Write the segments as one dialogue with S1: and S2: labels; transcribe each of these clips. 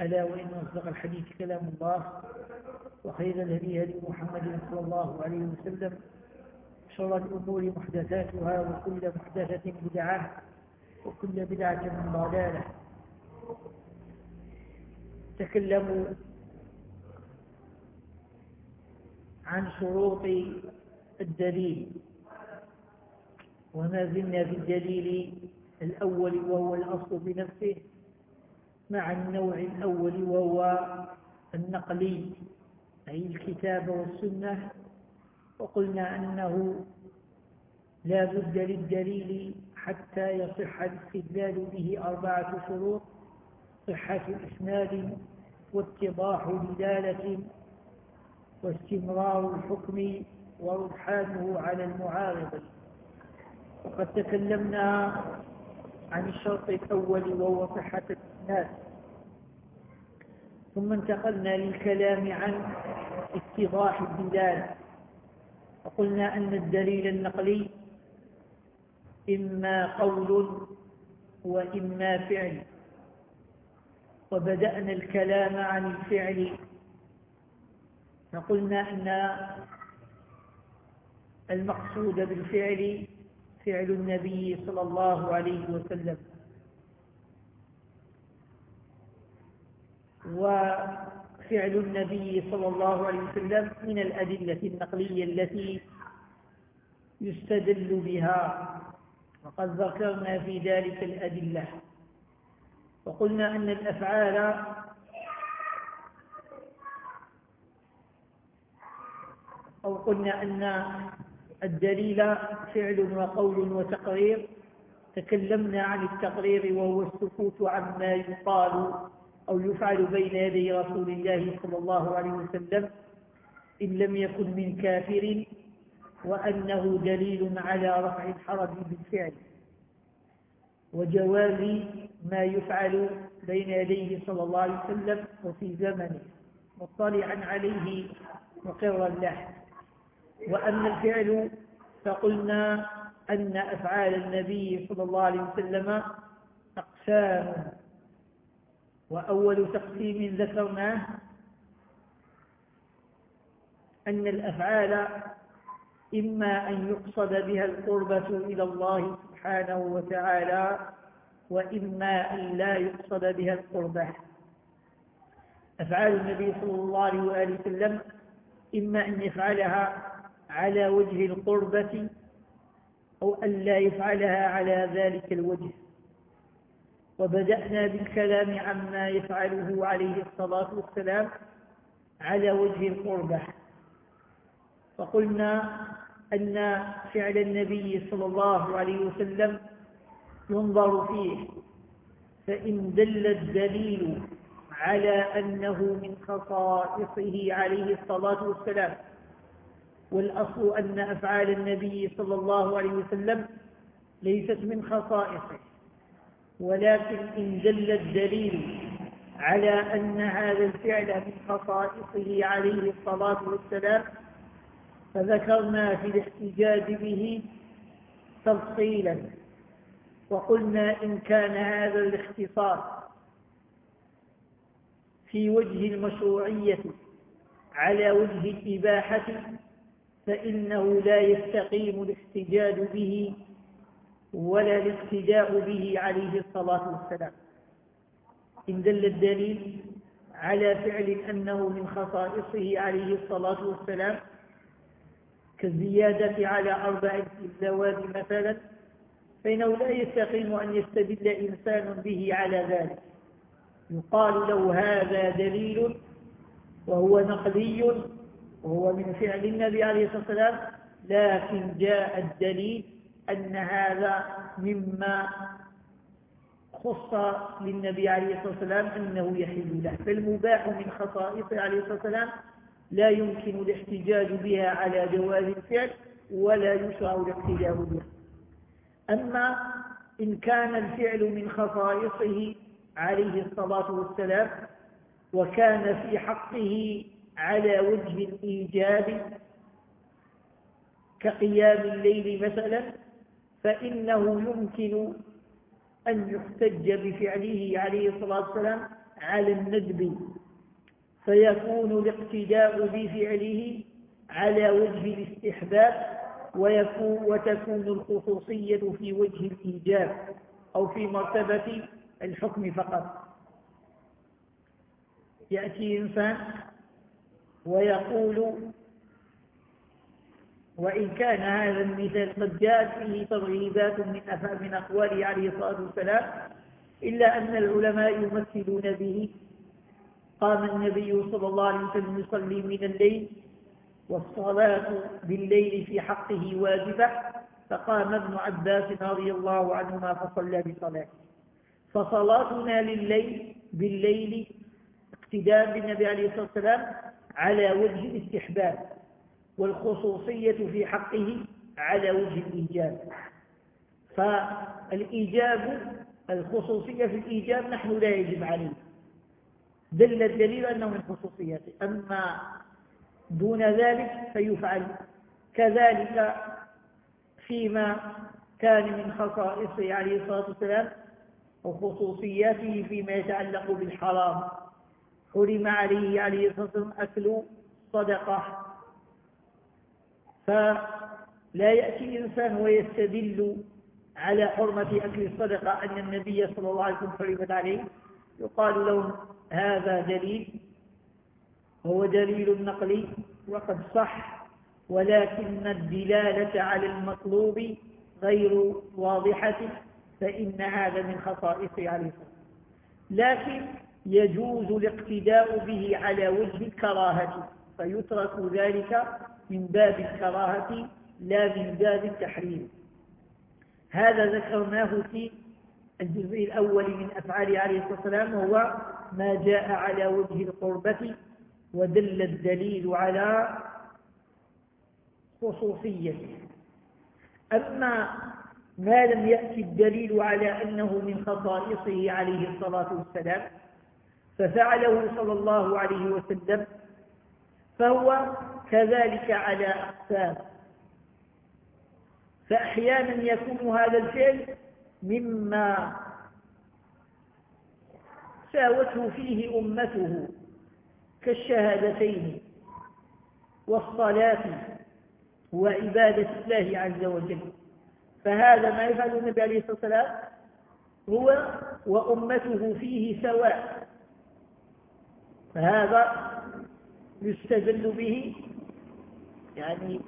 S1: ألا وإن أصدق الحديث كلام الله وخير الهدي هدي محمد صلى الله عليه وسلم شر الأمور محدثاتها وكل محدثة بدعة وكل بدعة ضلالة. تكلموا عن شروط الدليل. وما زلنا في الدليل الأول وهو الأصل بنفسه. مع النوع الأول وهو النقلي أي الكتاب والسنة. وقلنا أنه لا بد للدليل حتى يصح الاستدلال به أربعة شروط صحة إسناد واتضاح دلالة واستمرار الحكم ورجحانه على المعارض. وقد تكلمنا عن الشرط الأول وهو صحة الإسناد. ثم انتقلنا للكلام عن اتضاح الدلالة وقلنا أن الدليل النقلي إما قول وإما فعل. وبدأنا الكلام عن الفعل. فقلنا أن المقصود بالفعل فعل النبي صلى الله عليه وسلم. وفعل النبي صلى الله عليه وسلم من الأدلة النقلية التي يستدل بها. وقد ذكرنا في ذلك الأدلة. وقلنا أن الأفعال أو قلنا أن الدليل فعل وقول وتقرير. تكلمنا عن التقرير وهو السكوت عما يقال. أو يفعل بين يدي رسول الله صلى الله عليه وسلم إن لم يكن من كافر وأنه دليل على رفع الحرج بالفعل. وجواز ما يفعل بين يديه صلى الله عليه وسلم وفي زمنه. مطلعا عليه مقرا له. وأما الفعل فقلنا أن أفعال النبي صلى الله عليه وسلم أقسام. وأول تقسيم ذكرناه أن الأفعال إما أن يقصد بها القربة إلى الله سبحانه وتعالى وإما أن لا يقصد بها القربة. أفعال النبي صلى الله عليه وسلم إما أن يفعلها على وجه القربة أو أن لا يفعلها على ذلك الوجه. وبدأنا بالكلام عما يفعله عليه الصلاة والسلام على وجه القربة. فقلنا أن فعل النبي صلى الله عليه وسلم ينظر فيه فإن دل الدليل على أنه من خصائصه عليه الصلاة والسلام والأصل أن أفعال النبي صلى الله عليه وسلم ليست من خصائصه. ولكن إن دل الدليل على أن هذا الفعل من خصائصه عليه الصلاة والسلام فذكرنا في الاحتجاج به تفصيلا وقلنا إن كان هذا الاختصاص في وجه المشروعية على وجه الإباحة فإنه لا يستقيم الاحتجاج به ولا الاقتداء به عليه الصلاة والسلام. إن دل الدليل على فعل أنه من خصائصه عليه الصلاة والسلام كالزيادة على أربعة الزواج مثلا فإنه لا يستقيم أن يستدل إنسان به على ذلك. يقال له هذا دليل وهو نقلي وهو من فعل النبي عليه الصلاة والسلام لكن جاء الدليل أن هذا مما خص للنبي عليه الصلاة والسلام أنه يحل له فالمباح من خصائصه عليه الصلاة والسلام لا يمكن الاحتجاج بها على جواز الفعل ولا يشرع الاقتداء بها. أما إن كان الفعل من خصائصه عليه الصلاة والسلام وكان في حقه على وجه الإيجاب كقيام الليل مثلا فإنه يمكن أن يحتج بفعله عليه الصلاة والسلام على الندب فيكون الاقتداء بفعله على وجه الاستحباب ويكون وتكون الخصوصية في وجه الإيجاب أو في مرتبة الحكم فقط. يأتي إنسان ويقول وإن كان هذا المثال قد جاءت فيه ترغيبات من من أقواله عليه الصلاة والسلام إلا أن العلماء يمثلون به. قام النبي صلى الله عليه وسلم يصلي من الليل والصلاة بالليل في حقه واجبة فقام ابن عباس رضي الله عنهما فصلى بصلاته. فصلاتنا لليل بالليل اقتداء بالنبي عليه الصلاة والسلام على وجه الاستحباب. والخصوصية في حقه على وجه الإيجاب. فالإيجاب الخصوصية في الإيجاب نحن لا يجب عليه دل الدليل أنه من خصوصيته أما دون ذلك فيفعل. كذلك فيما كان من خصائصه عليه الصلاة والسلام وخصوصياته فيما يتعلق بالحرام. حرم عليه عليه الصلاة والسلام أكل صدقة. فلا يأتي إنسان ويستدل على حرمة أكل الصدقة أن النبي صلى الله عليه وسلم عليه. يقال لهم هذا دليل وهو دليل نقلي وقد صح ولكن الدلالة على المطلوب غير واضحة فإن هذا من خصائصه عليه. الصلاة لكن يجوز الاقتداء به على وجه الكراهة فيترك ذلك من باب الكراهة لا من باب التحريم. هذا ذكرناه في الجزء الأول من أفعال عليه الصلاة والسلام وهو ما جاء على وجه القربة ودل الدليل على خصوصيته. أما ما لم يأتي الدليل على أنه من خصائصه عليه الصلاة والسلام ففعله صلى الله عليه وسلم فهو كذلك على أقسام. فأحيانا يكون هذا الفعل مما ساوته فيه أمته كالشهادتين والصلاة وعبادة الله عز وجل. فهذا ما يفعل النبي عليه الصلاة والسلام هو وأمته فيه سواء. فهذا يستدل به يعني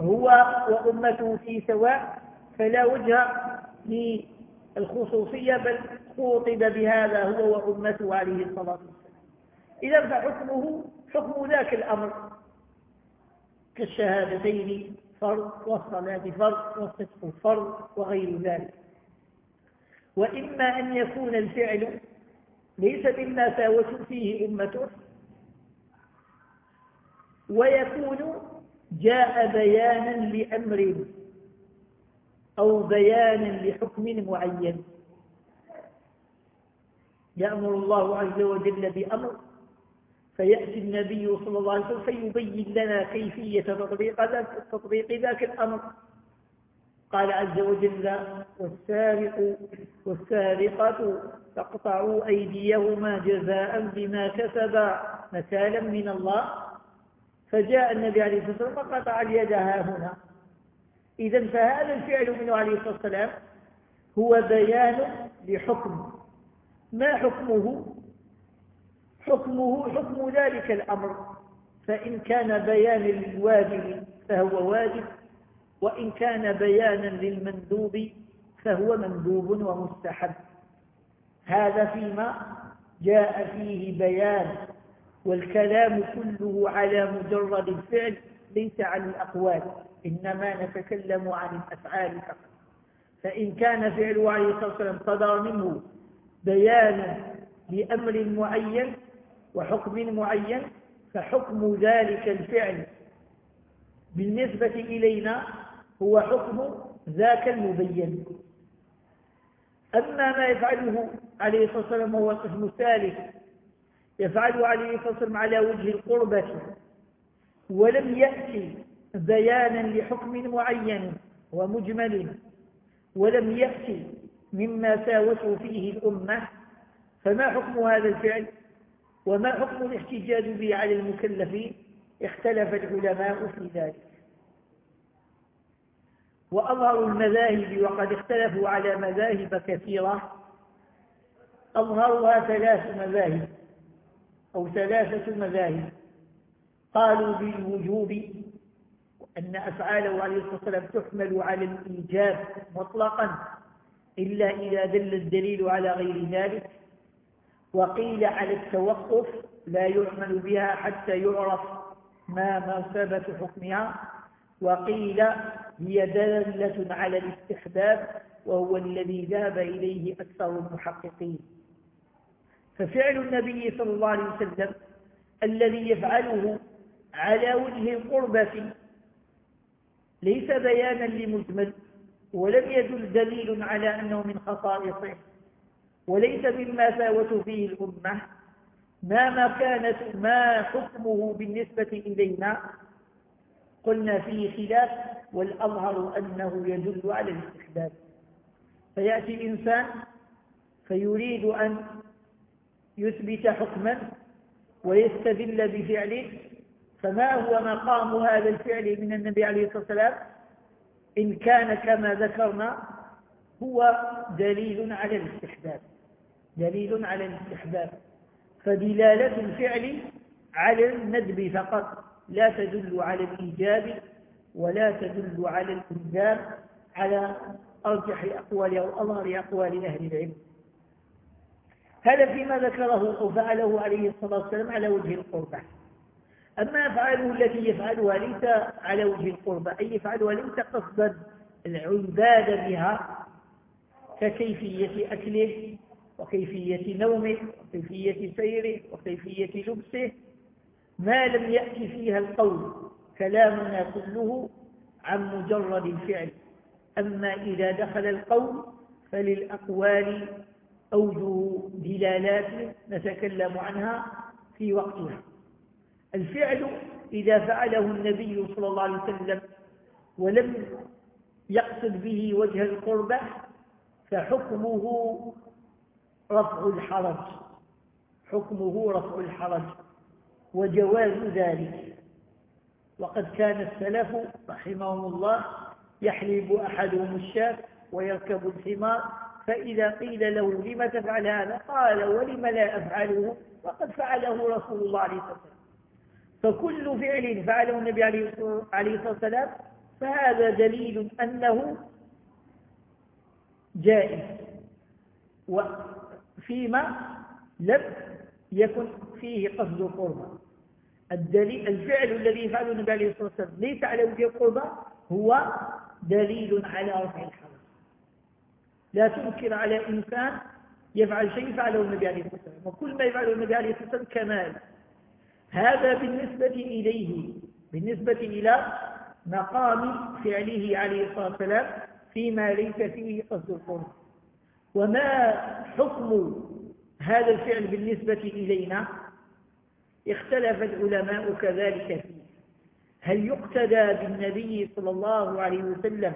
S1: هو وأمته في سواء فلا وجه للخصوصية بل خوطب بهذا هو وأمته عليه الصلاة والسلام. إذا فحكمه حكم ذاك الأمر. كالشهادتين فرض والصلاة فرض والصدق فرض وغير ذلك. وإما أن يكون الفعل ليس مما ساوت فيه أمته ويكون جاء بيانا لأمر أو بيانا لحكم معين. يأمر الله عز وجل بأمر فيأتي النبي صلى الله عليه وسلم فيبين لنا كيفية تطبيق ذاك, تطبيق ذاك الأمر. قال عز وجل والسارق والسارقة تقطعوا أيديهما جزاء بما كسبا نكالا من الله. فجاء النبي عليه الصلاة والسلام فقطع اليد ها هنا. إذا فهذا الفعل منه عليه الصلاة والسلام هو بيان لحكم. ما حكمه؟ حكمه حكم ذلك الأمر. فإن كان بيانا للواجب فهو واجب وإن كان بيانا للمندوب فهو مندوب ومستحب. هذا فيما جاء فيه بيان والكلام كله على مجرد الفعل ليس عن الأقوال إنما نتكلم عن الأفعال فقط. فإن كان فعله عليه الصلاة والسلام صدر منه بيانا لأمر معين وحكم معين فحكم ذلك الفعل بالنسبة إلينا هو حكم ذاك المبين. أما ما يفعله عليه الصلاة والسلام وهو القسم الثالث يفعله عليه الصلاة والسلام على وجه القربة. ولم يأتي بيانا لحكم معين ومجمل. ولم يأتي مما ساوته فيه الأمة. فما حكم هذا الفعل؟ وما حكم الاحتجاج به على المكلفين اختلف العلماء في ذلك. وأظهر المذاهب وقد اختلفوا على مذاهب كثيرة. أظهرها ثلاث مذاهب. أو ثلاثة مذاهب قالوا بالوجوب أن أفعاله عليه الصلاة والسلام تحمل على الإيجاب مطلقا إلا إذا دل الدليل على غير ذلك وقيل على التوقف لا يعمل بها حتى يعرف ما مرتبة حكمها وقيل هي دالة على الاستحباب وهو الذي ذهب إليه أكثر المحققين. ففعل النبي صلى الله عليه وسلم الذي يفعله على وجه القربة ليس بيانا لمجمل ولم يدل دليل على أنه من خصائصه وليس مما ساوته فيه الأمة ما مكانة ما حكمه بالنسبة إلينا. قلنا فيه خلاف والأظهر أنه يدل على الاستحباب فيأتي إنسان فيريد أن يثبت حكما ويستدل بفعله فما هو مقام هذا الفعل من النبي عليه الصلاة والسلام؟ إن كان كما ذكرنا هو دليل على الاستحباب دليل على الاستحباب. فدلالة الفعل على الندب فقط لا تدل على الإيجاب ولا تدل على الإلزام على أرجح أقوال أو أظهر أقوال أهل العلم. هذا فيما ذكره أو فعله عليه الصلاة والسلام على وجه القربة. أما أفعاله التي يفعلها ليس على وجه القربة أي يفعلها ليس قصدا العبادة بها ككيفية أكله وكيفية نومه وكيفية سيره وكيفية لبسه ما لم يأتي فيها القول كلامنا كله عن مجرد الفعل. أما إذا دخل القول فللأقوال أوجه دلالات نتكلم عنها في وقتها الفعل إذا فعله النبي صلى الله عليه وسلم ولم يقصد به وجه القربة فحكمه رفع الحرج حكمه رفع الحرج وجواز ذلك. وقد كان السلف رحمهم الله يحلب أحدهم الشاة ويركب الحمار فإذا قيل له لم تفعل هذا؟ قال ولم لا أفعله؟ وقد فعله رسول الله عليه الصلاة والسلام. فكل فعل فعله النبي عليه الصلاة والسلام فهذا دليل أنه جائز. وفيما لم يكن فيه قصد القربة الدليل الفعل الذي يفعله النبي عليه الصلاة والسلام ليس على وجه القربة هو دليل على رفع الحرج. لا تنكر على إنسان يفعل شيء فعله النبي عليه الصلاة والسلام. وكل ما يفعله النبي عليه الصلاة والسلام كمال. هذا بالنسبة إليه بالنسبة إلى مقام فعله عليه الصلاة والسلام فيما ليس فيه قصد القرب وما حكم هذا الفعل بالنسبة إلينا؟ اختلف العلماء كذلك فيه. هل يقتدى بالنبي صلى الله عليه وسلم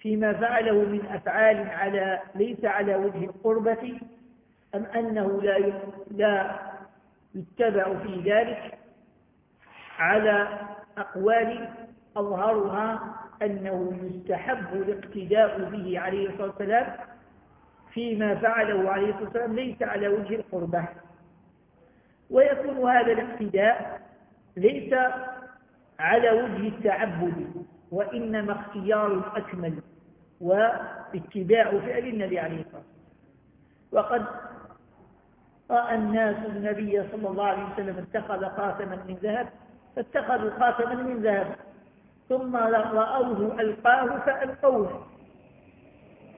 S1: فيما فعله من أفعال على ليس على وجه القربة أم أنه لا لا يتبع في ذلك على أقوال أظهرها أنه يستحب الاقتداء به عليه الصلاة والسلام فيما فعله عليه الصلاة والسلام ليس على وجه القربة. ويكون هذا الاقتداء ليس على وجه التعبد. وإنما اختيار أكمل واتباع فعل النبي عليه الصلاة والسلام. وقد رأى الناس النبي صلى الله عليه وسلم اتخذ خاتما من ذهب فاتخذوا خاتما من ذهب. ثم رأوه ألقاه فألقوه.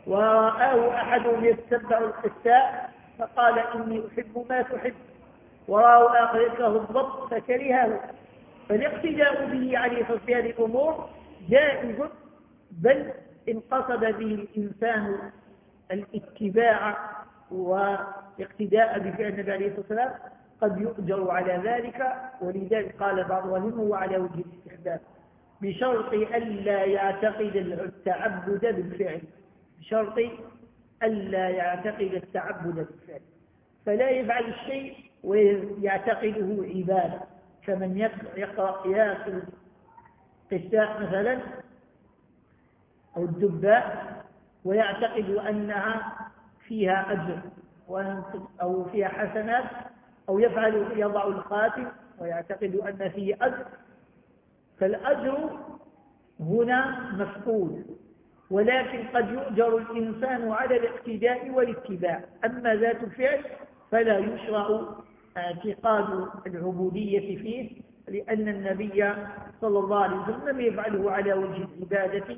S1: ورآه أحدهم يتبع القساء فقال إني أحب ما تحب. ورأوا آخر يكره الضبط فكرهه. فالاقتداء به عليه في هذه الأمور جائز بل إن قصد به الإنسان الاتباع والاقتداء بفعل النبي عليه الصلاة والسلام قد يؤجر على ذلك ولذلك قال بعض هو على وجه الاستخدام بشرط ألا يعتقد التعبد بالفعل بشرط ألا يعتقد التعبد بالفعل. فلا يفعل الشيء ويعتقده عبادة كمن يقرأ ياكل قساء مثلا أو الدباء ويعتقد أنها فيها أجر أو فيها حسنات أو يفعل يضع الخاتم ويعتقد أن فيه أجر. فالأجر هنا مفقود ولكن قد يؤجر الإنسان على الاقتداء والاتباع. أما ذات الفعل فلا يشرع اعتقاد العبودية فيه لأن النبي صلى الله عليه وسلم لم يفعله على وجه العبادة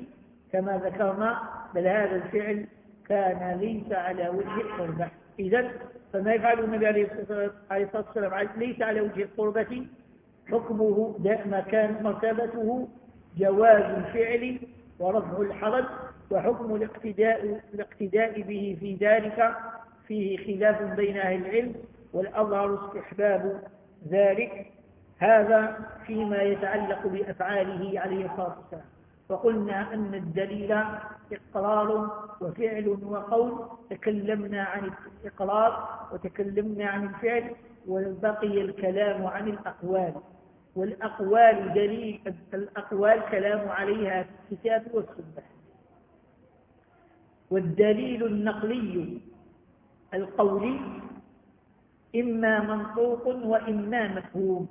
S1: كما ذكرنا بل هذا الفعل كان ليس على وجه القربة. إذا فما يفعل النبي عليه الصلاة والسلام ليس على وجه القربة. حكمه ما كان مرتبته جواز الفعل ورفع الحرج وحكم الاقتداء, الاقتداء به في ذلك. فيه خلاف بين أهل العلم والأظهر استحباب ذلك. هذا فيما يتعلق بأفعاله عليه الصلاة والسلام. وقلنا أن الدليل إقرار وفعل وقول تكلمنا عن الإقرار وتكلمنا عن الفعل وبقي الكلام عن الأقوال. والأقوال دليل الأقوال كلام عليها في الكتاب والسنة. والدليل النقلي القولي إما منطوق وإما مفهوم.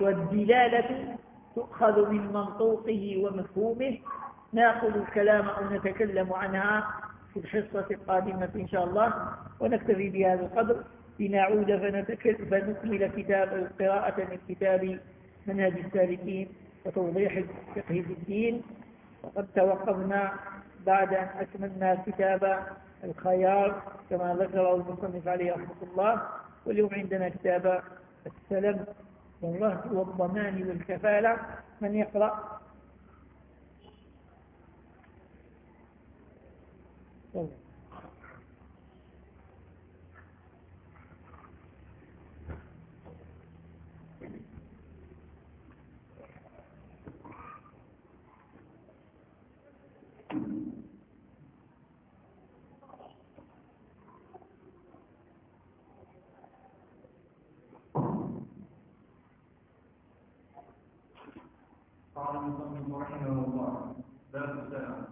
S1: والدلالة تؤخذ من منطوقه ومفهومه. نأخذ الكلام أو نتكلم عنها في الحصة القادمة إن شاء الله ونكتفي بهذا القدر. لنعود فنكمل كتاب قراءة من كتاب منهج السالكين وتوضيح الفقه الدين. وقد توقفنا بعد أن أكملنا كتاب الخيار كما ذكره المصنف عليه رحمة الله. واليوم عندنا كتاب السلم. والرهط والضمان والكفالة من يقرأ؟
S2: قال المصنف رحمه الله باب السلام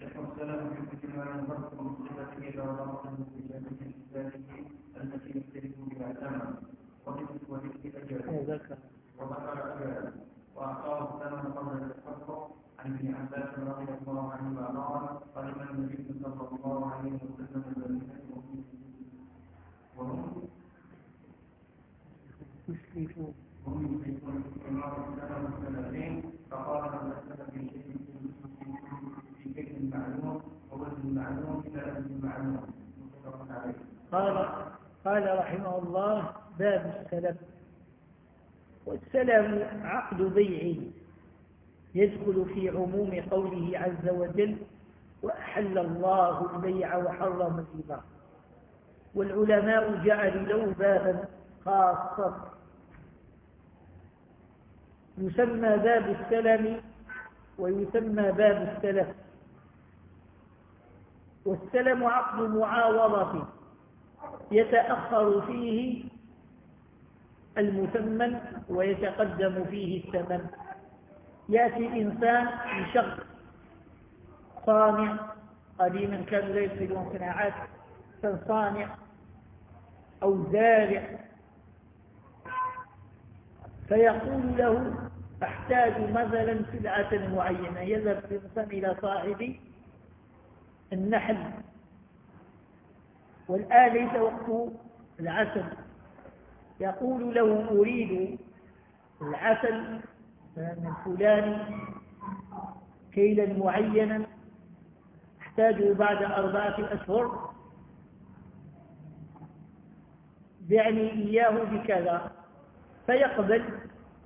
S2: يصح السلام في كل ما ينفرد من صفته إلى ضرر في جميع صفاته التي يختلف بها الثمن ومثل الاجل وذكر اجلا واعطاه الثمن قبل التفرق عن ابن عباس رضي الله عنهما قال قدم النبي صلى الله عليه وسلم المدينة
S1: قال قال رحمه الله باب السلم والسلم عقد بيع يدخل في عموم قوله عز وجل وأحل الله البيع وحرم الربا. والعلماء جعلوا له بابا خاصا. يسمى باب السلم ويسمى باب السلف. والسلم عقد معاوضة يتأخر فيه المثمن ويتقدم فيه الثمن. يأتي إنسان لشخص صانع قديما كانوا لا يدخلون صناعات صانع أو زارع. فيقول له أحتاج مثلا سلعة معينة. يذهب الإنسان إلى صاحب النحل. والآن ليس وقت العسل. يقول له أريد العسل من فلان كيلا معينا. أحتاجه بعد أربعة أشهر. بعني إياه بكذا. فيقبل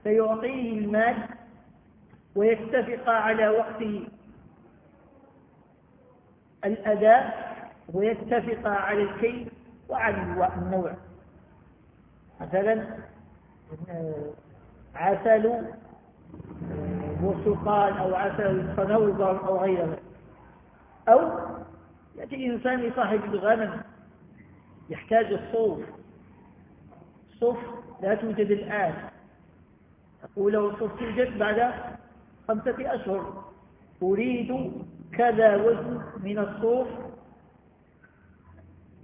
S1: فيعطيه المال ويتفق على وقت الأداء ويتفق على الكيل وعلى النوع. مثلا عسل برتقال أو عسل صنوبر أو غير ذلك أو يأتي إنسان صاحب الغنم يحتاج الصوف. الصوف لا توجد الآن. أقول له الصوف توجد بعد خمسة أشهر. أريد كذا وزن من الصوف.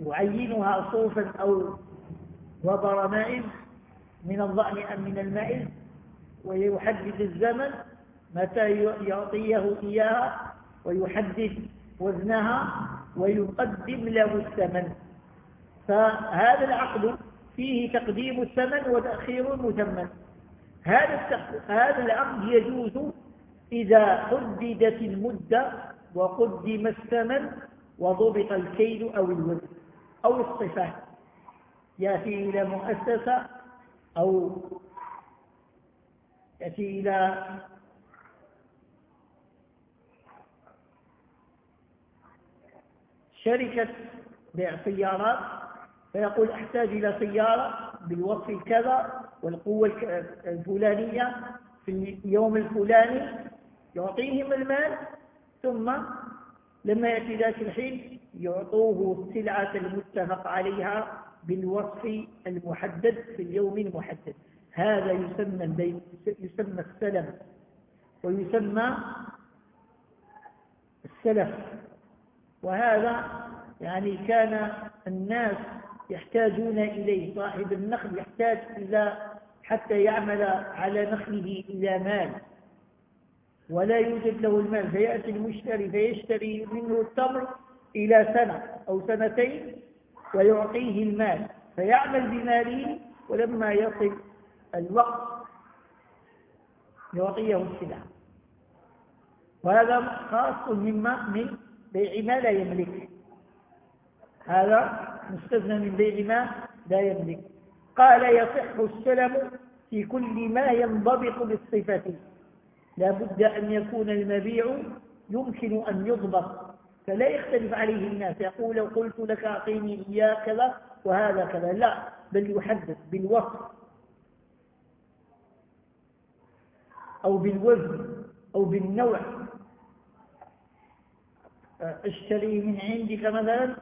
S1: يعينها صوفا أو وبر ماء من الضأن أم من الماء. ويحدد الزمن متى يعطيه إياها ويحدد وزنها ويقدم له الثمن. فهذا العقد فيه تقديم الثمن وتأخير المثمن. هذا هذا العقد يجوز إذا حددت المدة وقدم الثمن وضبط الكيل أو الوزن أو الصفات يأتي إلى مؤسسة أو يأتي إلى شركة بيع سيارات فيقول أحتاج إلى سيارة بالوصف الكذا والقوة الفلانية في اليوم الفلاني يعطيهم المال ثم لما يأتي ذاك الحين يعطوه السلعة المتفق عليها بالوصف المحدد في اليوم المحدد. هذا يسمى البيت يسمى السلم ويسمى السلف. وهذا يعني كان الناس يحتاجون إليه. صاحب النخل يحتاج إلى حتى يعمل على نخله إلى مال. ولا يوجد له المال. فيأتي المشتري فيشتري منه التمر إلى سنة أو سنتين ويعطيه المال. فيعمل بماله ولما يصل الوقت يعطيه السلع. وهذا خاص مما من بيع ما لا يملك. هذا مستثنى من بيع ما لا يملك. قال يصح السلم في كل ما ينضبط بالصفة. لا بد أن يكون المبيع يمكن أن يضبط فلا يختلف عليه الناس. يقول لو قلت لك أعطيني إياه كذا وهذا كذا. لا بل يحدث بالوصف أو بالوزن أو بالنوع. أشتري من عندك مثلا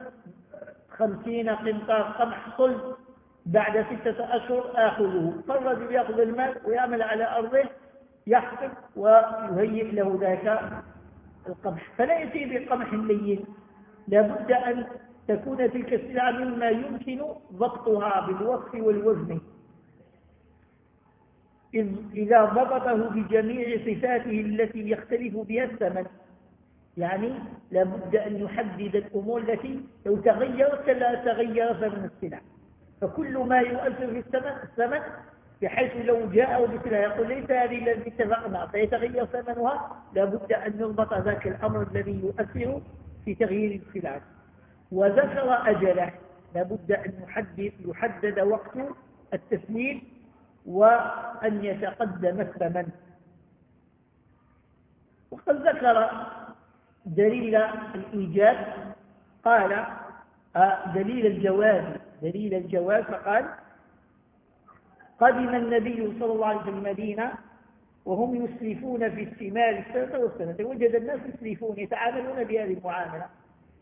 S1: خمسين قنطار قمح صلب بعد ستة أشهر آخذه. فالرجل يأخذ المال ويعمل على أرضه يحسب ويهيئ له ذاك القمح. فلا يأتي بقمح لين لابد أن تكون تلك السلعة مما يمكن ضبطها بالوصف والوزن. إذ إذا ضبطه بجميع صفاته التي يختلف بها الثمن. يعني لابد أن يحدد الأمور التي لو تغيرت لا تغير ثمن السلع. فكل ما يؤثر في الثمن الثمن بحيث لو جاء بسلعة يقول ليس هذه التي اتفقنا فيتغير ثمنها لابد أن يضبط ذاك الأمر الذي يؤثر في تغيير السلع. وذكر أجله لابد أن يحدد, يحدد وقت التسليم وأن يتقدم الثمن. وقد ذكر دليل الإيجاب؟ قال آه، دليل الجواز دليل الجواز فقال قدم النبي صلى الله عليه وسلم المدينة وهم يسلفون في الثمار السنة والسنة وجد الناس يسلفون يتعاملون بهذه المعاملة.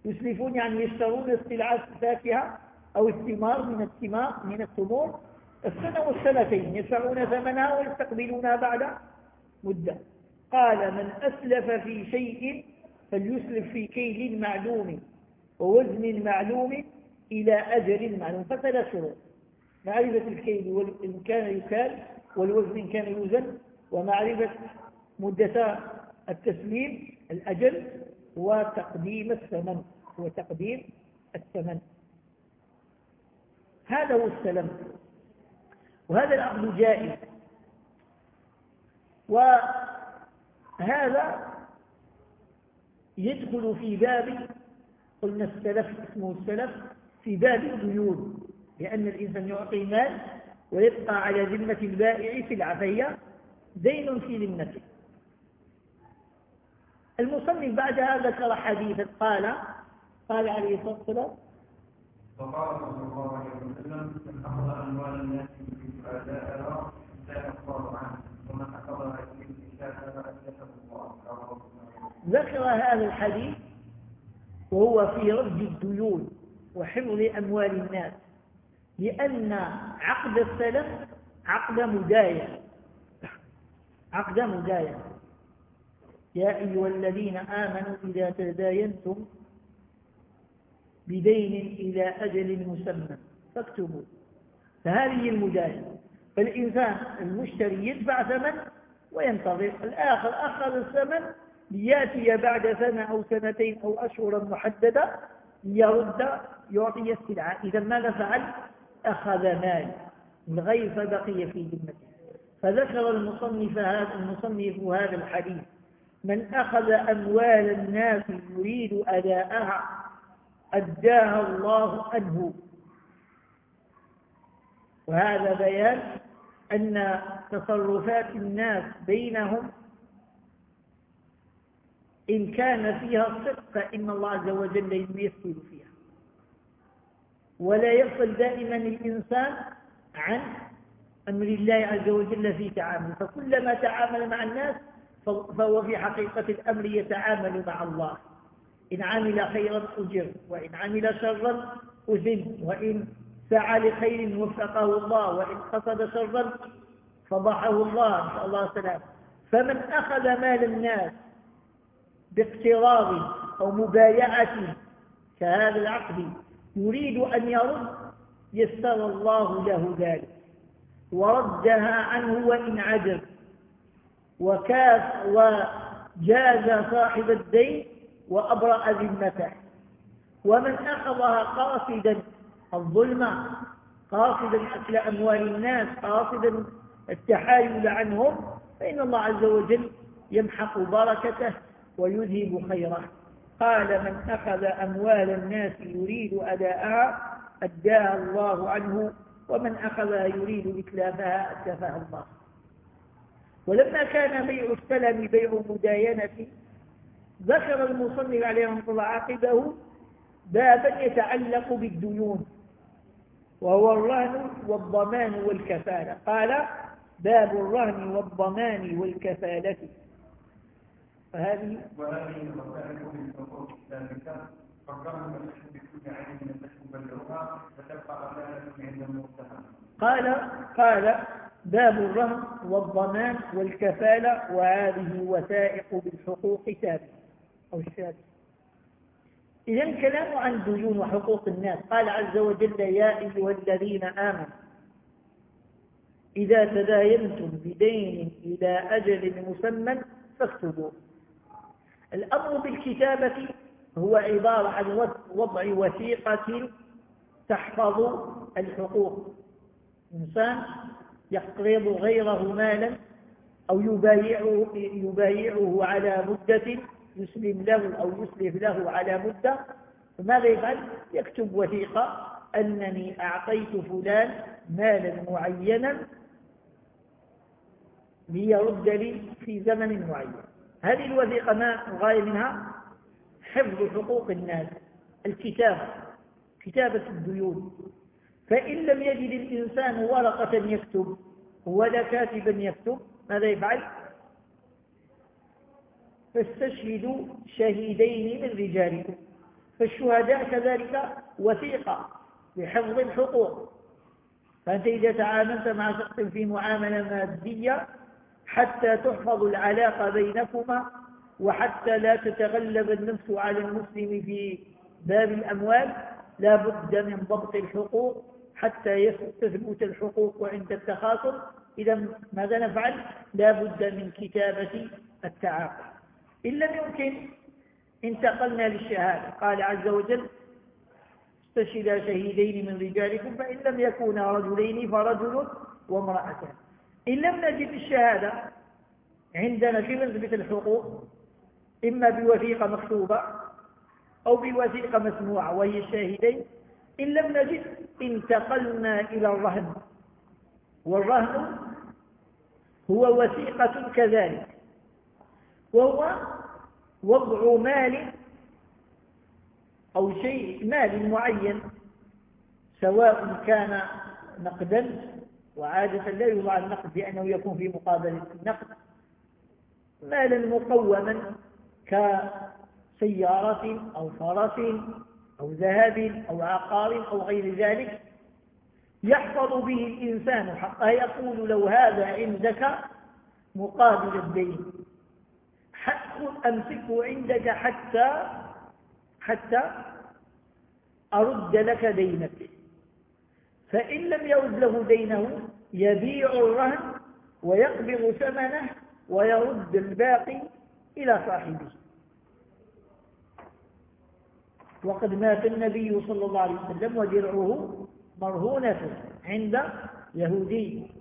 S1: يسلفون يعني يشترون السلعات الفاكهة أو الثمار من الثمار من التمور السنة والسنتين يدفعون ثمنها ويستقبلونها بعد مدة. قال من أسلف في شيء فليسلف في كيل معلوم ووزن معلوم إلى أجل معلوم. فثلاث شروط. معرفة الكيل إن كان يكال والوزن إن كان يوزن ومعرفة مدة التسليم الأجل وتقديم الثمن وتقديم الثمن. هذا هو السلم. وهذا العقد جائز. وهذا يدخل في باب قلنا السلف اسمه السلف في باب الديون لأن الإنسان يعطي مال ويبقى على ذمة البائع سلعة فهي دين في ذمته. المصنف بعدها ذكر حديثا قال قال عليه الصلاة والسلام
S2: وقال صلى الله عليه وسلم من أخذ أموال الناس أداءها لا يقبل عنه ومن أخذها
S1: ذكر هذا الحديث وهو في رد الديون وحفظ أموال الناس لأن عقد السلف عقد مداية عقد مداية يا أيها الذين آمنوا إذا تداينتم بدين إلى أجل مسمى فاكتبوا. فهذه المداية فالإنسان المشتري يدفع ثمن وينتظر الآخر أخذ الثمن ليأتي بعد سنة أو سنتين أو أشهرا محددة ليرد يعطي السلعة إذا ماذا فعل؟ أخذ مال الغير فبقي في ذمته. فذكر المصنف هذا المصنف هذا الحديث. من أخذ أموال الناس يريد أداءها أداها الله عنه. وهذا بيان أن تصرفات الناس بينهم إن كان فيها الصدق فإن الله عز وجل ييسر فيها. ولا يصل دائما الإنسان عن أمر الله عز وجل في تعامله. فكلما تعامل مع الناس فهو في حقيقة الأمر يتعامل مع الله. إن عمل خيرا أجر وإن عمل شرا أذن وإن سعى لخير وفقه الله وإن قصد شرا فضحه الله. نسأل الله السلام فمن أخذ مال الناس باقتراض أو مبايعة كهذا العقد يريد أن يرد يسر الله له ذلك. وردها عنه وإن عجز وكاف وجاز صاحب الدين وأبرأ ذمته. ومن أخذها قاصدا الظلم قاصدا أكل أموال الناس قاصدا التحايل عنهم فإن الله عز وجل يمحق بركته ويذهب خيره. قال من أخذ أموال الناس يريد أداءها أداها الله عنه ومن أخذها يريد إتلافها أتلفها الله. ولما كان بيع السلم بيع مداينة ذكر المصنف عليه رحمة الله عقبه بابا يتعلق بالديون وهو الرهن والضمان والكفالة. قال باب الرهن والضمان والكفالة. فهذه
S2: وهذه المسائل من الحقوق الثابتة فالرهن يشهد بكل عين من بلغها فتبقى أمانة عند المتهم
S1: قال قال باب الرهن والضمان والكفالة وهذه وثائق بالحقوق ثابتة أو الثابتة إذا الكلام عن ديون وحقوق الناس. قال عز وجل يا أيها الذين آمنوا إذا تداينتم بدين إلى أجل مسمى فاكتبوه. الأمر بالكتابة هو عبارة عن وضع وثيقة تحفظ الحقوق إنسان يقرض غيره مالا أو يبايعه, يبايعه على مدة يسلم له أو يسلف له على مدة فماذا يفعل؟ يكتب وثيقة أنني أعطيت فلان مالا معينا ليرد لي في زمن معين هذه الوثيقة ما الغاية منها؟ حفظ حقوق الناس الكتابة كتابة الديون. فإن لم يجد الإنسان ورقة يكتب ولا كاتبا يكتب ماذا يفعل؟ فاستشهدوا شهيدين من رجالكم. فالشهداء كذلك وثيقة لحفظ الحقوق. فأنت إذا تعاملت مع شخص في معاملة مادية حتى تحفظ العلاقة بينكما وحتى لا تتغلب النفس على المسلم في باب الأموال لا بد من ضبط الحقوق حتى تثبت الحقوق عند التخاصم. إذا ماذا نفعل؟ لا بد من كتابة التعاقد. إن لم يمكن انتقلنا للشهادة. قال عز وجل استشهد شهيدين من رجالكم فإن لم يكونا رجلين فرجل وامرأتان. إن لم نجد الشهادة عندنا في نسبة الحقوق إما بوثيقة مكتوبة أو بوثيقة مسموعة وهي الشاهدين إن لم نجد انتقلنا إلى الرهن. والرهن هو وثيقة كذلك وهو وضع مال أو شيء مال معين سواء كان نقدا وعادة لا يوضع النقد لأنه يكون في مقابلة النقد مالا مقوما كسيارة أو فرس أو ذهب أو عقار أو غير ذلك. يحفظ به الإنسان حقه يقول لو هذا عندك مقابل الدين. أمسكه عندك حتى حتى أرد لك دينك. فإن لم يرد له دينه يبيع الرهن ويقبض ثمنه ويرد الباقي إلى صاحبه. وقد مات النبي صلى الله عليه وسلم ودرعه مرهونة عند يهودي.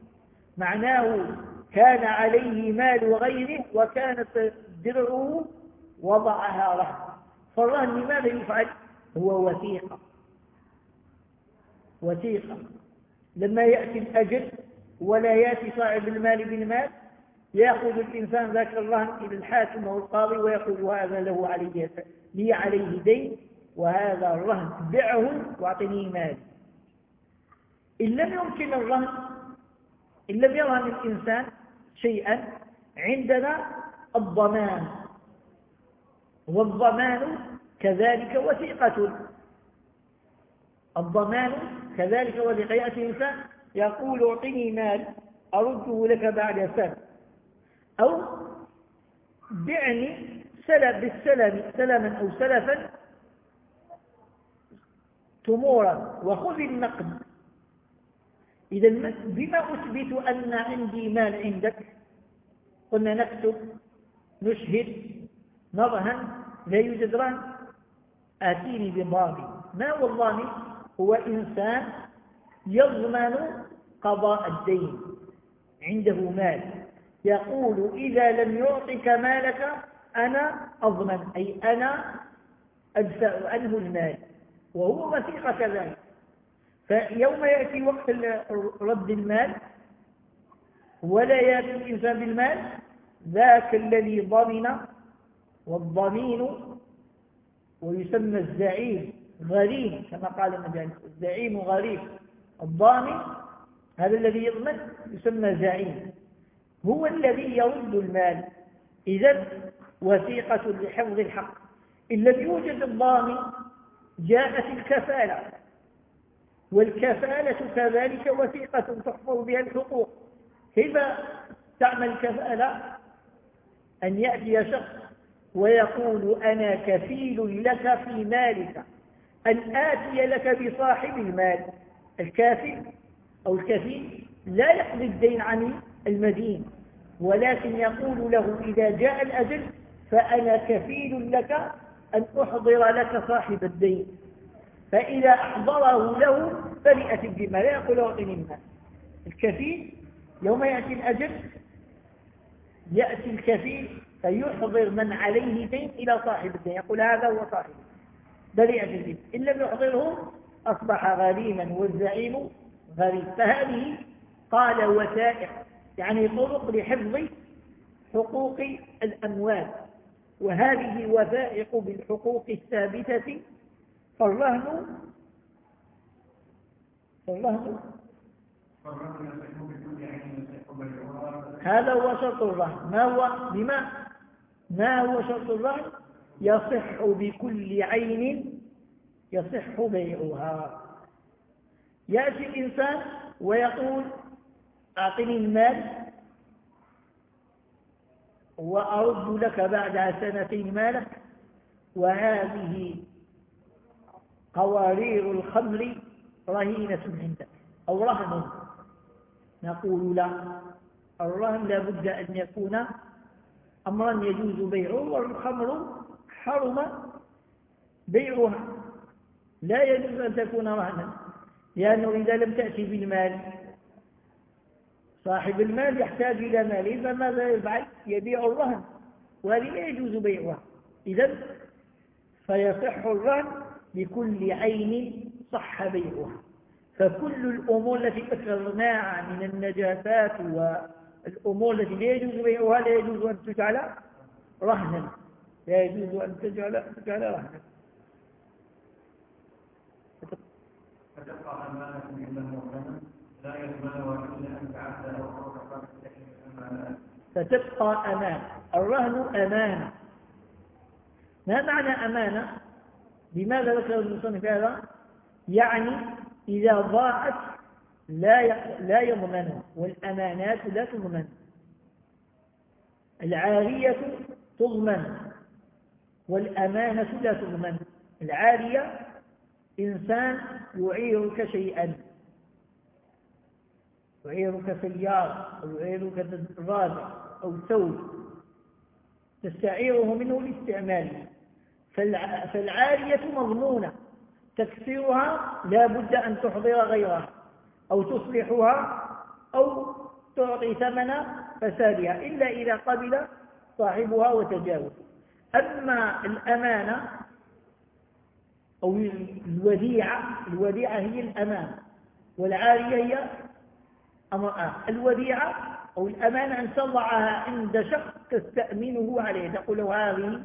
S1: معناه كان عليه مال غيره وكانت درعه وضعها رهن. فالرهن ماذا يفعل؟ هو وثيقة. وثيقة. لما يأتي الأجل ولا يأتي صاحب المال بالمال يأخذ الإنسان ذاك الرهن إلى الحاكم أو القاضي ويقول هذا له علي لي عليه دين وهذا الرهن بعه واعطني مالي إن لم يمكن الرهن إن لم يرهن الإنسان شيئا عندنا الضمان. والضمان كذلك وثيقة. الضمان كذلك وثيقة يأتي إنسان يقول اعطني مال أرده لك بعد سنة أو بعني سلم بالسلم سلما أو سلفا تمورا وخذ النقد. إذا بما أثبت أن عندي مال عندك قلنا نكتب نشهد نرهن لا يوجد رهن. آتيني بضامن ما الضامن هو إنسان يضمن قضاء الدين عنده مال. يقول إذا لم يعطك مالك أنا أضمن أي أنا أدفع عنه المال وهو وثيقة كذلك فيوم يأتي وقت رد المال ولا يأتي الإنسان بالمال ذاك الذي ضمن والضمين ويسمى الزعيم. غريم كما قال النبي الزعيم غريم الضامن هذا الذي يضمن يسمى زعيم. هو الذي يرد المال. إذا وثيقة لحفظ الحق. إن لم يوجد الضامن جاءت الكفالة. والكفالة كذلك وثيقة تحفظ بها الحقوق. كيف تعمل الكفالة؟ أن يأتي شخص ويقول أنا كفيل لك في مالك. أن آتي لك بصاحب المال الكافل أو الكفيل لا يقضي الدين عن المدين ولكن يقول له إذا جاء الأجل فأنا كفيل لك أن أحضر لك صاحب الدين. فإذا أحضره له فليأتي بما لا يقول أعطني المال. الكفيل يوم يأتي الأجل يأتي الكفيل فيحضر من عليه دين إلى صاحب الدين يقول هذا هو صاحب بريئة الدين إن لم يحضره أصبح غريما والزعيم غريب. فهذه قال وثائق. يعني طرق لحفظ حقوق الأموال. وهذه وثائق بالحقوق الثابتة. فالرهن فالرهن. هذا هو شرط الرهن. ما هو؟ بما؟ ما هو شرط الرهن؟ يصح بكل عين يصح بيعها. يأتي الإنسان ويقول أعطني المال وأرد لك بعد سنتين مالك وهذه قوارير الخمر رهينة عندك أو رهن. نقول لا الرهن لا بد أن يكون أمرا يجوز بيعه والخمر حرم بيعها. لا يجوز أن تكون رهنا لأنه إذا لم تأتي بالمال صاحب المال يحتاج إلى ماله فماذا يفعل؟ يبيع الرهن وهذه لا يجوز بيعها. إذا فيصح الرهن بكل عين صح بيعها. فكل الأمور التي ذكرناها من النجاسات والأمور التي لا يجوز بيعها لا يجوز أن تجعل رهنا. لا يجوز أن تجعل تجعل رهنا
S2: فتبقى أمانة لا إلا الأمانات
S1: فتبقى أمانة الرهن أمانة ما معنى أمانة لماذا ذكر المصنف هذا؟ يعني إذا ضاعت لا لا يضمنها والأمانات لا تضمن. العارية تضمن. والأمانة لا تضمن العارية إنسان يعيرك شيئا. يعيرك سيارة أو يعيرك دراجة أو ثوب. تستعيره منه لاستعماله فالعارية مضمونة. تكسيرها لا بد أن تحضر غيرها أو تصلحها أو تعطي ثمن فسادها إلا إذا قبل صاحبها وتجاوز أما الأمانة أو الوديعة الوديعة هي الأمانة والعارية هي أمر آخر الوديعة أو الأمانة أن تضعها عند شخص تستأمنه عليه تقول له هذه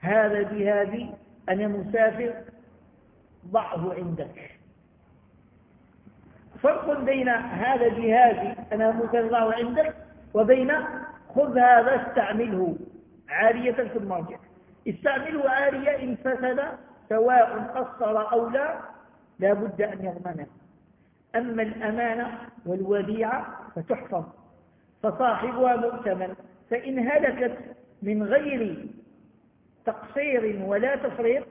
S1: هذا بهذه أنا مسافر ضعه عندك. فرق بين هذا بهذه أنا مسافر ضعه عندك وبين خذ هذا استعمله. عارية في المرجع. استعمله عارية إن فسد سواء قصر أو لا لا بد أن يضمنه أما الأمانة والوديعة فتحفظ. فصاحبها مؤتمن. فإن هلكت من غير تقصير ولا تفريط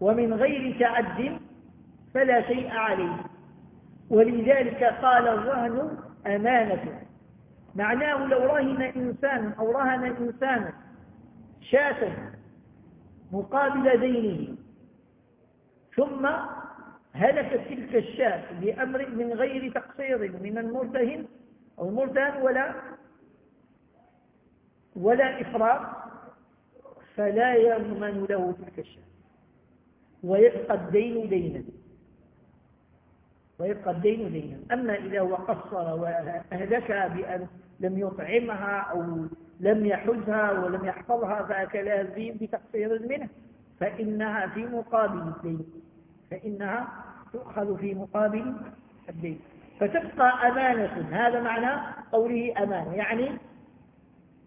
S1: ومن غير تعد فلا شيء عليه. ولذلك قال الرهن أمانة. معناه لو رهن إنسان أو رهن إنسان شاة مقابل دينه ثم هلكت تلك الشاة بأمر من غير تقصير من المرتهن أو المرتهن ولا ولا إفراط فلا يضمن له تلك الشاة. ويبقى الدين دينا. ويبقى الدين دينا. أما إذا هو قصر وأهلكها بأن لم يطعمها أو لم يحزها ولم يحفظها فأكلها الذئب بتقصير منه. فإنها في مقابل الدين. فإنها تؤخذ في مقابل الدين. فتبقى أمانة. هذا معنى قوله أمانة. يعني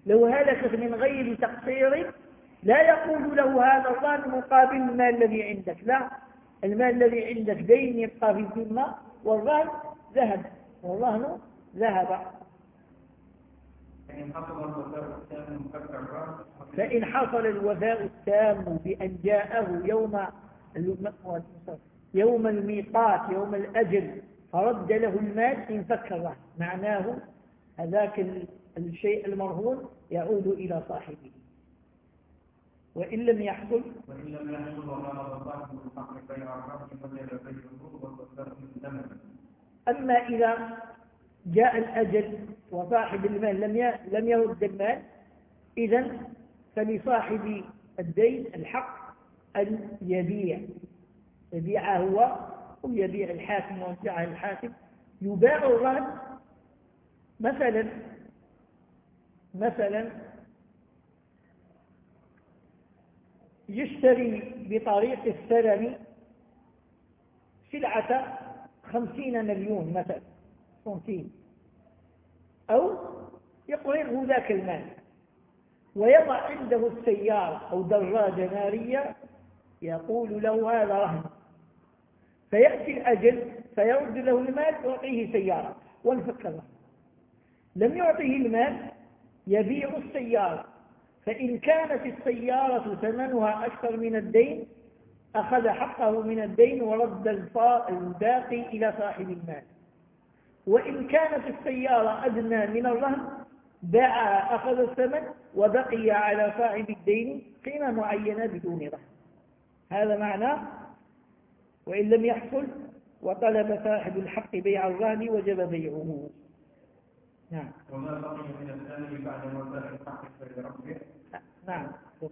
S1: لو هلكت من غير تقصير لا يقول له هذا الله مقابل المال الذي عندك. لا المال الذي عندك دين يبقى في الذمة والرهن ذهب. والرهن ذهب. فإن حصل الوفاء التام بأن جاءه يوم يوم الميقات يوم الأجل فرد له المال انفك الرهن معناه هذاك الشيء المرهون يعود إلى صاحبه. وإن لم يحصل؟
S2: وإن لم يحصل وغلب صاحب الحق بيع الرهن وجب بيعه
S1: أما إذا جاء الأجل وصاحب المال لم لم يرد المال إذا فلصاحب الدين الحق أن يبيع. يبيعه هو أو يبيع الحاكم ويرجعه الحاكم. يباع الرهن مثلا مثلا يشتري بطريق السلم سلعة خمسين مليون مثلا سنتين أو يقرضه ذاك المال. ويضع عنده السيارة أو دراجة نارية يقول له هذا رهن. فيأتي الأجل فيرد له المال ويعطيه سيارة. وانفك الرهن لم يعطيه المال يبيع السيارة. فإن كانت السيارة ثمنها أكثر من الدين أخذ حقه من الدين ورد الباقي إلى صاحب المال. وإن كانت السيارة أدنى من الرهن باع أخذ الثمن وبقي على صاحب الدين قيمة معينة بدون رهن. هذا معناه وإن لم يحصل وطلب صاحب الحق بيع الرهن وجب بيعه.
S2: نعم. وما بقي من الثاني بعد وفاء الحق فلربه
S1: نعم.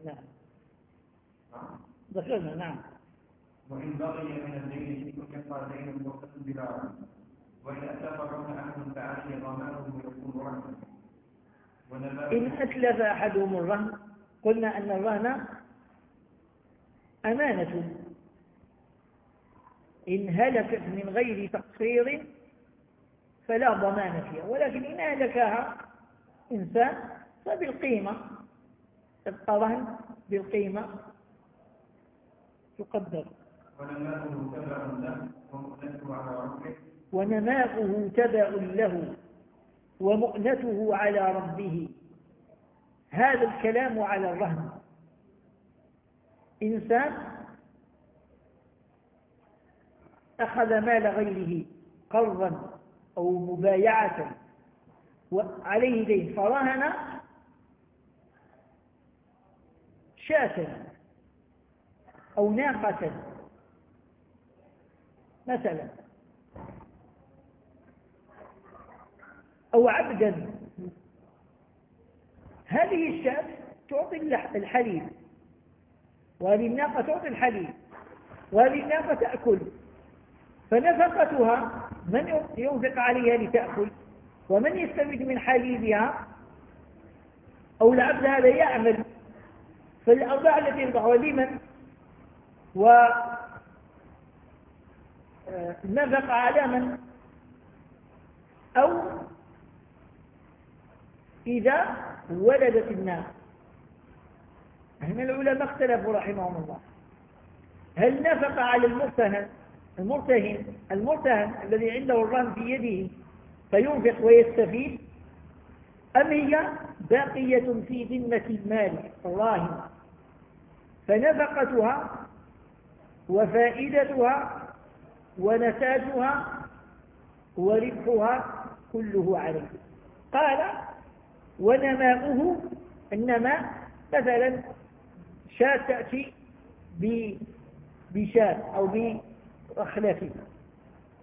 S1: نعم. ذكرنا نعم.
S2: وإن بقي من الدين شيء يبقى دين مرتد بلا
S1: إن أتلف أحدهم الرهن قلنا أن الرهن أمانة. إن هلكت من غير تقصير فلا ضمان فيها. ولكن إن أهلكها إنسان فبالقيمة الرهن بالقيمة يقدر
S2: ونماؤه تبع له ومؤنته على ربه.
S1: ونماؤه تبع له ومؤنته على ربه. هذا الكلام على الرهن. إنسان أخذ مال غيره قرضا أو مبايعة وعليه دين فرهن شاة أو ناقة. مثلا أو عبدا. هذه الشاة تعطي الحليب. وهذه الناقة تعطي الحليب. وهذه الناقة تأكل. فنفقتها من ينفق عليها لتأكل. ومن يستفيد من حليبها أو العبد هذا يعمل. فالأرباح التي يربحها لمن؟ ونفق على من؟ أو إذا ولدت الناس. هنا العلماء اختلفوا رحمهم الله. هل نفق على المرتهن؟ المرتهن المرتهن الذي عنده الرهن في يده فينفق ويستفيد؟ أم هي باقية في ذمة المال؟ الراهن فنفقتها وفائدتها ونتاجها وربحها كله عليه. قال ونماؤه النماء مثلا شاة تأتي بشاة أو بأخلاف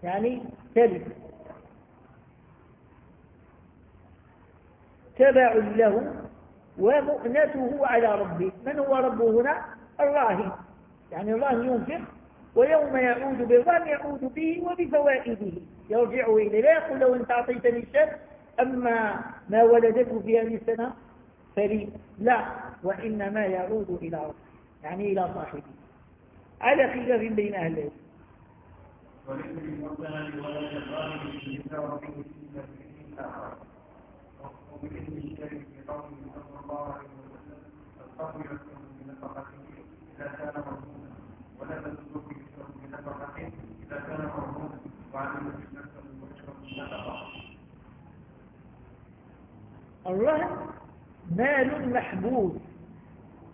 S1: يعني تلف. تبع له ومؤنته على ربه. من هو ربه هنا؟ الراهن يعني الراهن ينفق ويوم يعود بالرهن يعود به وبفوائده. يرجع إليه. لا يقول له أنت أعطيتني الشر أما ما ولدته في هذه السنة فلي لا وإنما يعود إلى ربه يعني إلى صاحبه. على خلاف بين أهل العلم.
S2: وبإذن الشريك بقوله صلى الله عليه وسلم القبر يكون بنفقته إذا كان مرهونا ولا تسلك بنفقته إذا كان
S1: الرهن مال محبوس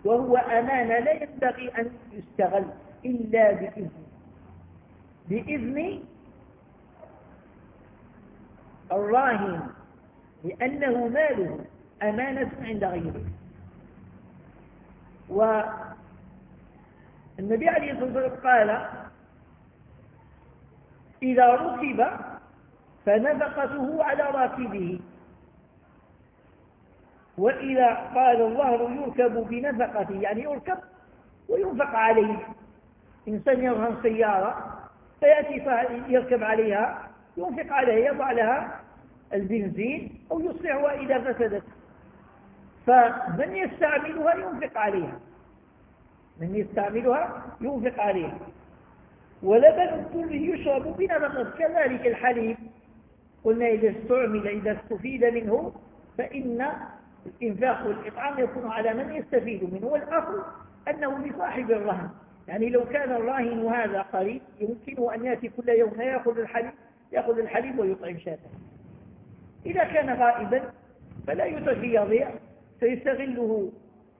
S1: وهو أمانة لا ينبغي أن يستغل إلا بإذن بإذن الراهن لأنه ماله أمانة عند غيره. والنبي عليه الصلاة والسلام قال إذا ركب فنفقته على راكبه. وإذا قال الظهر يركب بنفقته يعني يركب وينفق عليه. إنسان يرهن سيارة فيأتي يركب عليها ينفق عليها يضع لها البنزين أو يصلحها إذا فسدت. فمن يستعملها ينفق عليها. من يستعملها ينفق عليها. ولبن الكل يشرب بنفقة كذلك الحليب. قلنا إذا استعمل إذا استفيد منه فإن الإنفاق والإطعام يكون على من يستفيد منه والأصل أنه لصاحب الرهن. يعني لو كان الراهن هذا قريب يمكنه أن يأتي كل يوم يأخذ الحليب يأخذ الحليب ويطعم شاته إذا كان غائبا فلا يترك يضيع فيستغله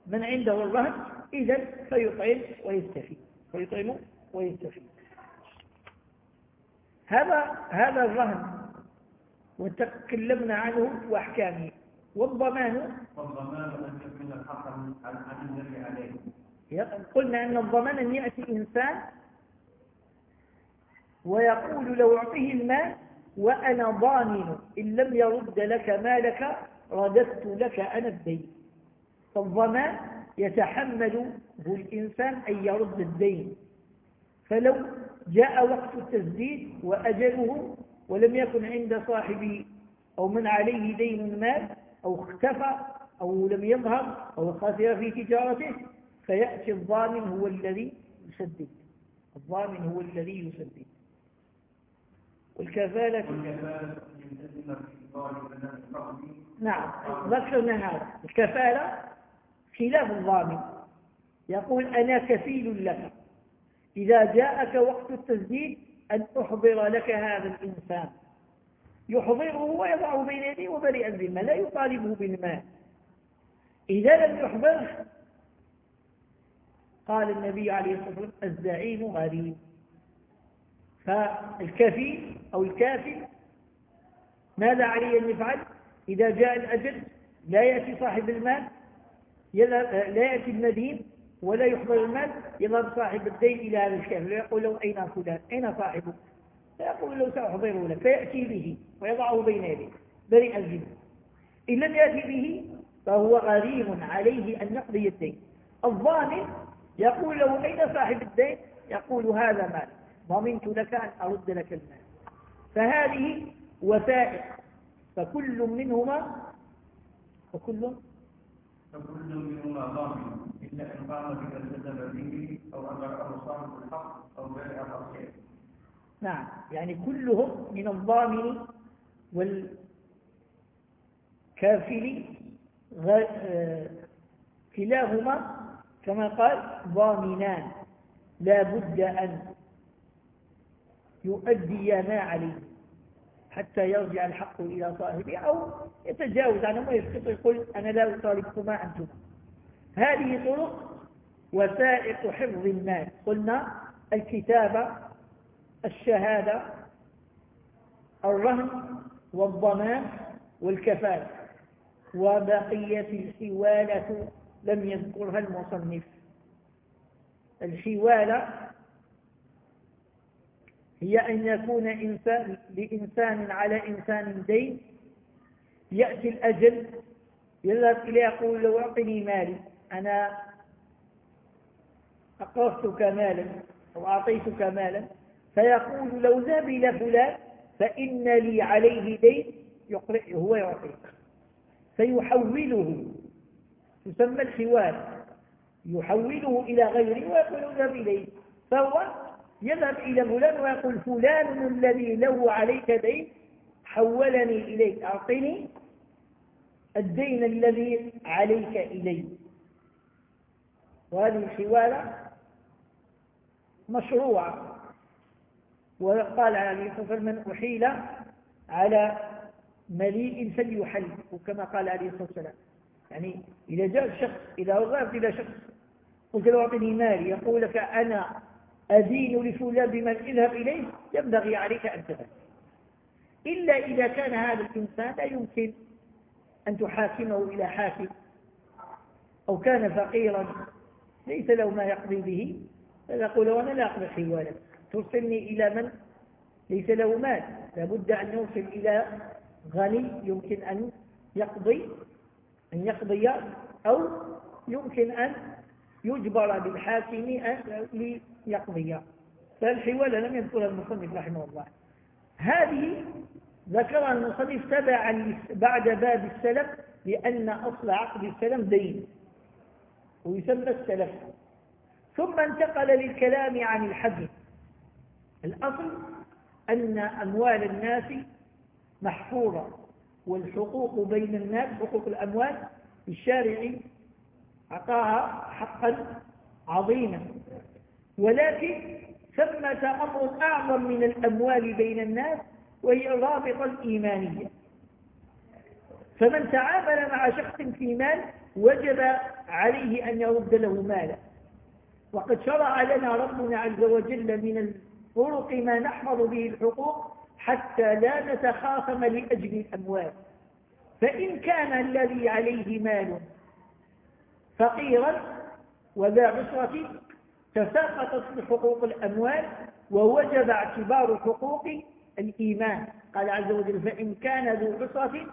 S1: من عنده الرهن إذا فيطعم ويستفيد. فيطعم ويستفيد. هذا هذا الرهن وتكلمنا عنه وأحكامه. والضمان
S2: والضمان أن يكون الحق عن الذي عليه.
S1: قلنا أن الضمان أن يأتي إنسان ويقول لو أعطيه المال وأنا ضامن إن لم يرد لك مالك رددت لك أنا الدين. فالضمان يتحمله الإنسان أن يرد الدين. فلو جاء وقت التسديد وأجله ولم يكن عند صاحب أو من عليه دين مال أو اختفى أو لم يظهر أو خسر في تجارته فيأتي الضامن هو الذي يسدد. الضامن هو الذي يسدد. والكفالة نعم ذكرنا هذا. الكفالة خلاف الضامن يقول أنا كفيل لك. إذا جاءك وقت التسديد أن أحضر لك هذا الإنسان. يحضره ويضعه بين يديه وبرئ الذمة لا يطالبه بالمال إذا لم يحضره قال النبي عليه الصلاة والسلام الزعيم غريب. فالكفيل أو الكافي ماذا عليه أن يفعل؟ إذا جاء الأجل لا يأتي صاحب المال لا يأتي المدين ولا يحضر المال يذهب صاحب الدين إلى هذا الكافر ويقول له أين فلان؟ أين صاحبه فيقول له سأحضره لك. فيأتي به. ويضعه بين يديه بريء الذمة إن لم يأتي به فهو غريم عليه أن يقضي الدين. الضامن يقول له أين صاحب الدين؟ يقول هذا مال. ضمنت لك أن أرد لك المال. فهذه وثائق. فكل منهما
S2: فكل فكل منهما ضامن. إلا إن قام بما التزم به أو أمره صاحب الحق أو بائع خاصية
S1: نعم. يعني كلهم من الضامن والكافل آه، كلاهما كما قال ضامنان. لا بد أن يؤدي ما عليه حتى يرجع الحق إلى صاحبه أو يتجاوز عنه ويسقط يقول أنا لا أطالبكما أنتم. هذه طرق وسائق حفظ المال. قلنا الكتابة الشهادة الرهن والضمان والكفالة وبقية الحوالة لم يذكرها المصنف. الحوالة هي أن يكون إنسان لإنسان على إنسان دين يأتي الأجل يذهب إليه يقول له أعطني مالي. أنا أقرضتك مالا أو أعطيتك مالا. فيقول لو ذهب إلى فلان فإن لي عليه دين هو يعطيك فيحوله تسمى الحوال يحوله إلى غيره ويقول اذهب إليه. فهو يذهب إلى فلان ويقول فلان الذي له عليك دين حولني إليك أعطني الدين الذي عليك إلي وهذه الحوالة مشروعة. وقال عليه الصلاة والسلام من أحيل على مليء فليحل. وكما قال عليه الصلاة والسلام. يعني إذا جاء الشخص إذا ذهبت إلى شخص قلت له أعطني مالي يقول لك أنا أدين لفلان بمن اذهب إليه ينبغي عليك أن تذهب. إلا إذا كان هذا الإنسان لا يمكن أن تحاكمه إلى حاكم. أو كان فقيرا ليس له ما يقضي به فيقول أنا لا أقضي حوالك. ترسلني إلى من؟ ليس له مال. لابد أن يوصل إلى غني يمكن أن يقضي أن يقضي أو يمكن أن يجبر بالحاكم ليقضي. فالحوالة لم يذكرها المصنف رحمه الله. هذه ذكرها المصنف تبعا بعد باب السلف لأن أصل عقد السلم دين ويسمى السلف. ثم انتقل للكلام عن الحج الأصل أن أموال الناس محفوظة والحقوق بين الناس حقوق الأموال الشارع أعطاها حقا عظيما. ولكن ثمة أمر أعظم من الأموال بين الناس وهي الرابطة الإيمانية. فمن تعامل مع شخص في مال وجب عليه أن يرد له ماله. وقد شرع لنا ربنا عز وجل من الطرق ما نحفظ به الحقوق حتى لا نتخاصم لأجل الأموال. فإن كان الذي عليه مال فقيرا وذا عسرة تساقطت حقوق الأموال ووجب اعتبار حقوق الإيمان. قال عز وجل فإن كان ذو عسرة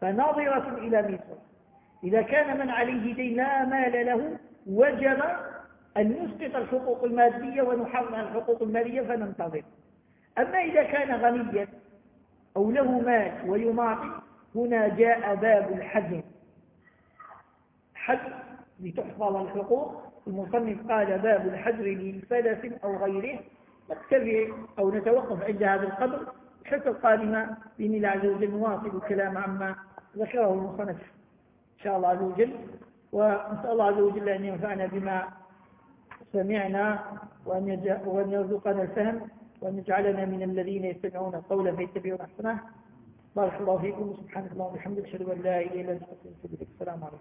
S1: فناظرة إلى ميسر إذا كان من عليه دين لا مال له وجب أن نسقط الحقوق المادية ونحرم الحقوق المالية فننتظر. أما إذا كان غنيا أو له مال ويماطل هنا جاء باب الحجر حجر لتحفظ الحقوق. المصنف قال باب الحجر للفلس أو غيره. نتبع أو نتوقف عند هذا القدر. الحصة القادمة بإذن الله عز وجل نواصل الكلام عما ذكره المصنف. إن شاء الله عز وجل. ونسأل الله عز وجل أن ينفعنا بما سمعنا وأن يرزقنا الفهم وأن يجعلنا من الذين يستمعون القول فيتبعون أحسنه. بارك الله فيكم. سبحانك اللهم وبحمدك أشهد أن لا إله إلا أنت أستغفرك السلام عليكم.